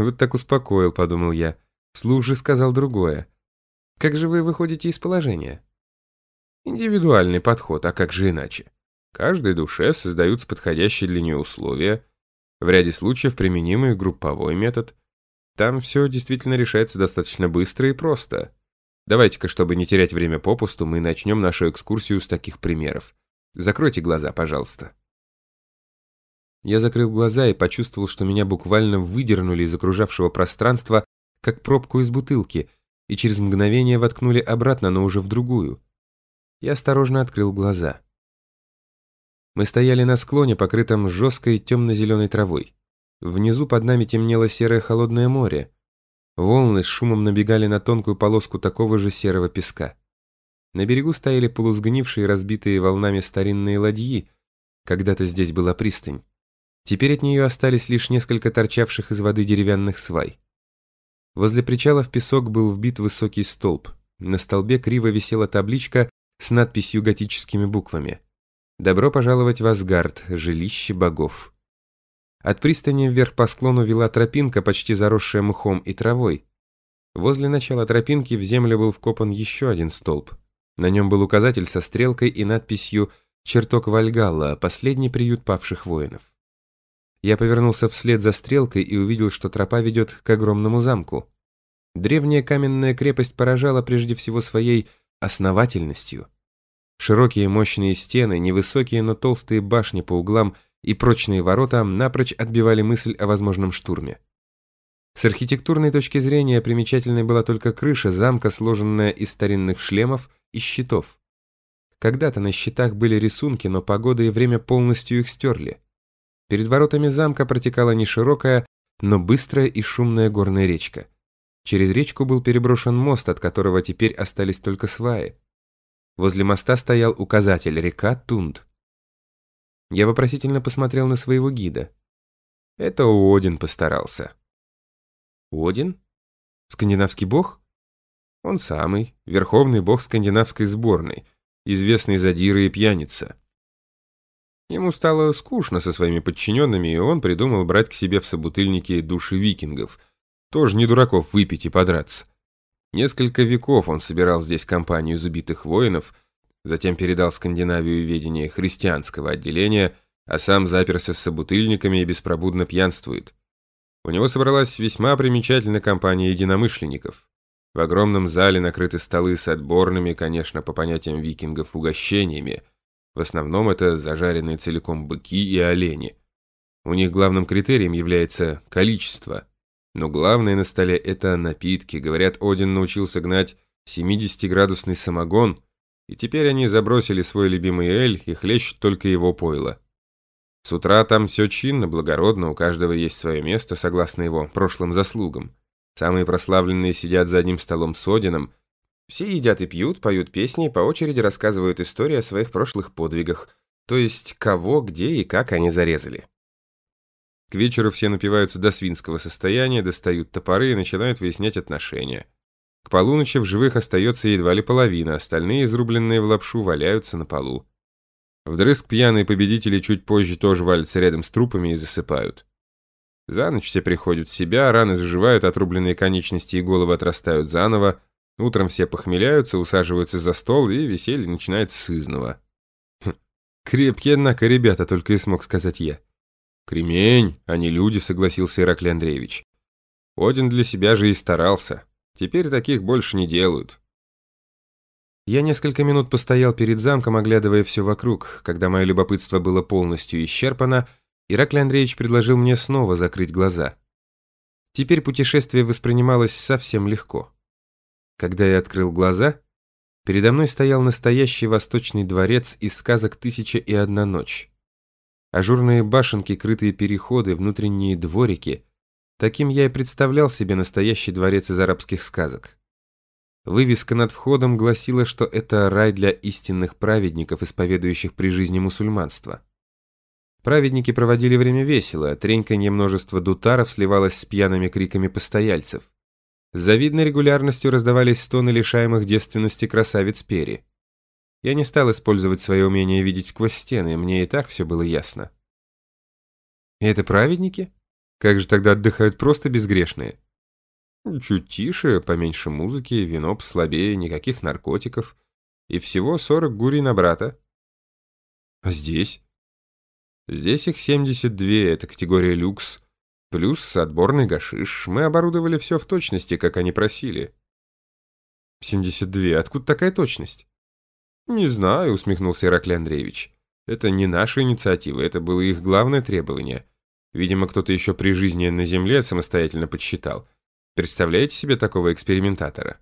Вот так успокоил, подумал я. Вслух же сказал другое. Как же вы выходите из положения? Индивидуальный подход, а как же иначе? Каждой душе создаются подходящие для нее условия, в ряде случаев применимый групповой метод. Там все действительно решается достаточно быстро и просто. Давайте-ка, чтобы не терять время попусту, мы начнем нашу экскурсию с таких примеров. Закройте глаза, пожалуйста. Я закрыл глаза и почувствовал, что меня буквально выдернули из окружавшего пространства, как пробку из бутылки, и через мгновение воткнули обратно, но уже в другую. Я осторожно открыл глаза. Мы стояли на склоне, покрытом жесткой темно-зеленой травой. Внизу под нами темнело серое холодное море. Волны с шумом набегали на тонкую полоску такого же серого песка. На берегу стояли полусгнившие, разбитые волнами старинные ладьи. Когда-то здесь была пристань. Теперь от нее остались лишь несколько торчавших из воды деревянных свай. Возле причала в песок был вбит высокий столб. На столбе криво висела табличка с надписью готическими буквами. «Добро пожаловать в Асгард, жилище богов». От пристани вверх по склону вела тропинка, почти заросшая мхом и травой. Возле начала тропинки в землю был вкопан еще один столб. На нем был указатель со стрелкой и надписью «Чертог Вальгалла, последний приют павших воинов». Я повернулся вслед за стрелкой и увидел, что тропа ведет к огромному замку. Древняя каменная крепость поражала прежде всего своей основательностью. Широкие мощные стены, невысокие, но толстые башни по углам и прочные ворота напрочь отбивали мысль о возможном штурме. С архитектурной точки зрения примечательной была только крыша замка, сложенная из старинных шлемов и щитов. Когда-то на щитах были рисунки, но погода и время полностью их стерли. Перед воротами замка протекала не широкая, но быстрая и шумная горная речка. Через речку был переброшен мост, от которого теперь остались только сваи. Возле моста стоял указатель «Река Тунд». Я вопросительно посмотрел на своего гида. Это Один постарался. Один? Скандинавский бог? Он самый, верховный бог скандинавской сборной, известный задира и пьяница. Ему стало скучно со своими подчиненными, и он придумал брать к себе в собутыльники души викингов. Тоже не дураков выпить и подраться. Несколько веков он собирал здесь компанию из воинов, затем передал Скандинавию ведение христианского отделения, а сам заперся с собутыльниками и беспробудно пьянствует. У него собралась весьма примечательная компания единомышленников. В огромном зале накрыты столы с отборными, конечно, по понятиям викингов, угощениями – в основном это зажаренные целиком быки и олени. У них главным критерием является количество. Но главное на столе это напитки. Говорят, Один научился гнать 70-градусный самогон, и теперь они забросили свой любимый эль и хлещут только его пойло. С утра там все чинно, благородно, у каждого есть свое место, согласно его прошлым заслугам. Самые прославленные сидят за одним столом с Одином, все едят и пьют, поют песни по очереди рассказывают истории о своих прошлых подвигах, то есть кого, где и как они зарезали. К вечеру все напиваются до свинского состояния, достают топоры и начинают выяснять отношения. К полуночи в живых остается едва ли половина, остальные, изрубленные в лапшу, валяются на полу. Вдрызг пьяные победители чуть позже тоже валятся рядом с трупами и засыпают. За ночь все приходят в себя, раны заживают, отрубленные конечности и головы отрастают заново, Утром все похмеляются, усаживаются за стол, и веселье начинается с изного. Хм, крепкие, однако, ребята, только и смог сказать я. Кремень, а не люди, согласился Ираклий Андреевич. Один для себя же и старался. Теперь таких больше не делают. Я несколько минут постоял перед замком, оглядывая все вокруг. Когда мое любопытство было полностью исчерпано, Ираклий Андреевич предложил мне снова закрыть глаза. Теперь путешествие воспринималось совсем легко. Когда я открыл глаза, передо мной стоял настоящий восточный дворец из сказок «Тысяча и одна ночь». Ажурные башенки, крытые переходы, внутренние дворики. Таким я и представлял себе настоящий дворец из арабских сказок. Вывеска над входом гласила, что это рай для истинных праведников, исповедующих при жизни мусульманство. Праведники проводили время весело, треньканье множества дутаров сливалось с пьяными криками постояльцев. С завидной регулярностью раздавались стоны лишаемых девственности красавиц Пери. Я не стал использовать свое умение видеть сквозь стены, мне и так все было ясно. И это праведники? Как же тогда отдыхают просто безгрешные? Чуть тише, поменьше музыки, вино послабее, никаких наркотиков. И всего 40 гурий на брата. А здесь? Здесь их 72, это категория люкс. Плюс отборный гашиш. Мы оборудовали все в точности, как они просили. 72. Откуда такая точность? Не знаю, усмехнулся Ираклий Андреевич. Это не наша инициатива, это было их главное требование. Видимо, кто-то еще при жизни на Земле самостоятельно подсчитал. Представляете себе такого экспериментатора?